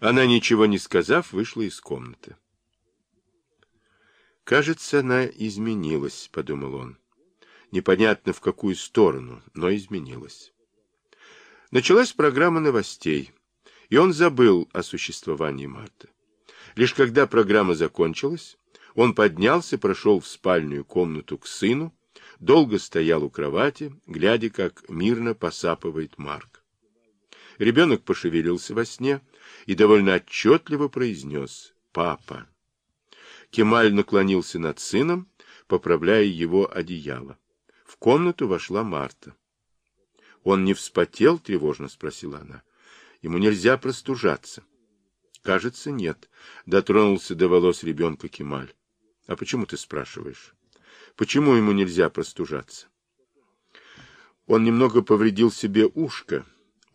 Она, ничего не сказав, вышла из комнаты. «Кажется, она изменилась», — подумал он. Непонятно в какую сторону, но изменилась. Началась программа новостей, и он забыл о существовании Марты. Лишь когда программа закончилась, он поднялся, прошел в спальную комнату к сыну, долго стоял у кровати, глядя, как мирно посапывает Марк. Ребенок пошевелился во сне и довольно отчетливо произнес «Папа». Кемаль наклонился над сыном, поправляя его одеяло. В комнату вошла Марта. «Он не вспотел?» — тревожно спросила она. «Ему нельзя простужаться». «Кажется, нет», — дотронулся до волос ребенка Кемаль. «А почему ты спрашиваешь? Почему ему нельзя простужаться?» Он немного повредил себе ушко,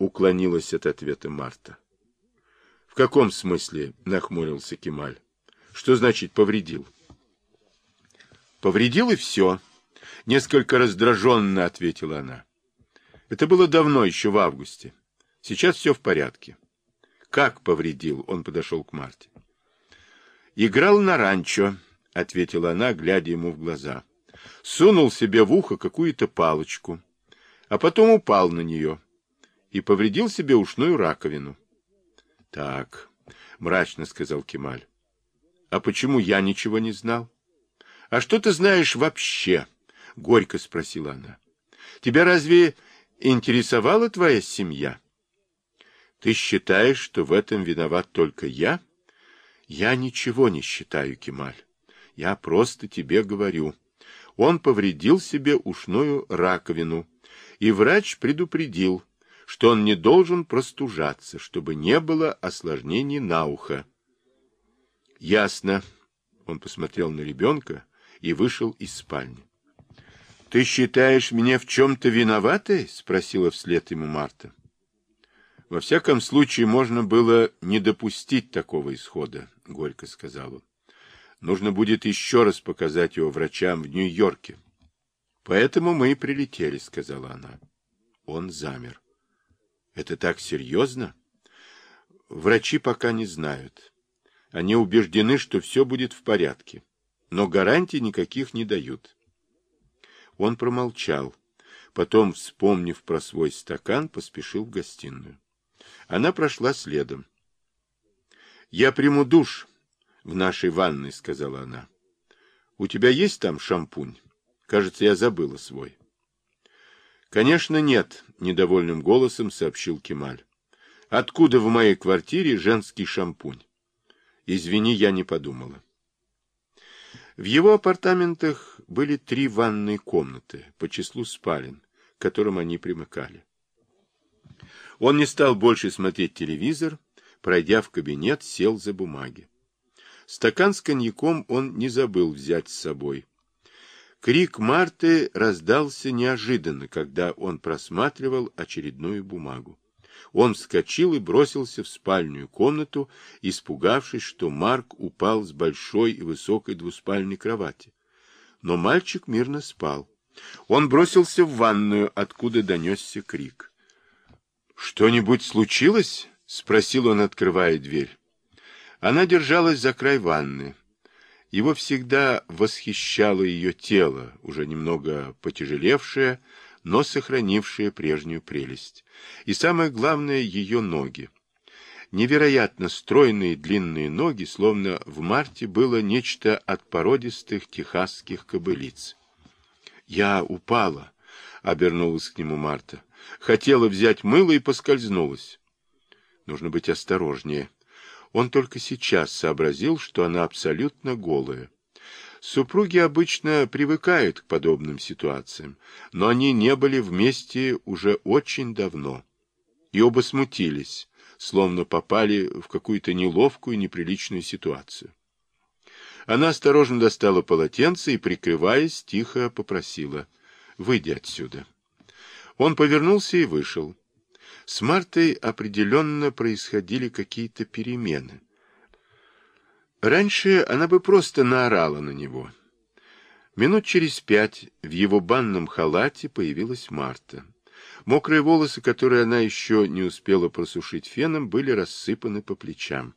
уклонилась от ответа Марта. В каком смысле? нахмурился Кемаль. Что значит повредил? Повредил и все. Несколько раздраженно ответила она. Это было давно, еще в августе. Сейчас все в порядке. Как повредил? Он подошел к Марте. Играл на ранчо, ответила она, глядя ему в глаза. Сунул себе в ухо какую-то палочку, а потом упал на нее и повредил себе ушную раковину. — Так, — мрачно сказал Кемаль. — А почему я ничего не знал? — А что ты знаешь вообще? — горько спросила она. — Тебя разве интересовала твоя семья? — Ты считаешь, что в этом виноват только я? — Я ничего не считаю, Кемаль. Я просто тебе говорю. Он повредил себе ушную раковину, и врач предупредил, что он не должен простужаться, чтобы не было осложнений на ухо. Ясно. Он посмотрел на ребенка и вышел из спальни. Ты считаешь меня в чем-то виноватой? Спросила вслед ему Марта. Во всяком случае, можно было не допустить такого исхода, горько сказал он. Нужно будет еще раз показать его врачам в Нью-Йорке. Поэтому мы и прилетели, сказала она. Он замер. Это так серьезно? Врачи пока не знают. Они убеждены, что все будет в порядке, но гарантий никаких не дают. Он промолчал. Потом, вспомнив про свой стакан, поспешил в гостиную. Она прошла следом. «Я приму душ в нашей ванной», — сказала она. «У тебя есть там шампунь? Кажется, я забыла свой». Конечно, нет, недовольным голосом сообщил Кемаль. Откуда в моей квартире женский шампунь? Извини, я не подумала. В его апартаментах были три ванные комнаты по числу спален, к которым они примыкали. Он не стал больше смотреть телевизор, пройдя в кабинет, сел за бумаги. Стакан с коньяком он не забыл взять с собой. Крик Марты раздался неожиданно, когда он просматривал очередную бумагу. Он вскочил и бросился в спальную комнату, испугавшись, что Марк упал с большой и высокой двуспальной кровати. Но мальчик мирно спал. Он бросился в ванную, откуда донесся крик. «Что-нибудь случилось?» — спросил он, открывая дверь. Она держалась за край ванны. Его всегда восхищало ее тело, уже немного потяжелевшее, но сохранившее прежнюю прелесть. И самое главное, ее ноги. Невероятно стройные длинные ноги, словно в марте было нечто от породистых техасских кобылиц. «Я упала», — обернулась к нему Марта. «Хотела взять мыло и поскользнулась». «Нужно быть осторожнее», он только сейчас сообразил, что она абсолютно голая. Супруги обычно привыкают к подобным ситуациям, но они не были вместе уже очень давно. И оба смутились, словно попали в какую-то неловкую, неприличную ситуацию. Она осторожно достала полотенце и, прикрываясь, тихо попросила «Выйди отсюда». Он повернулся и вышел. С Мартой определенно происходили какие-то перемены. Раньше она бы просто наорала на него. Минут через пять в его банном халате появилась Марта. Мокрые волосы, которые она еще не успела просушить феном, были рассыпаны по плечам.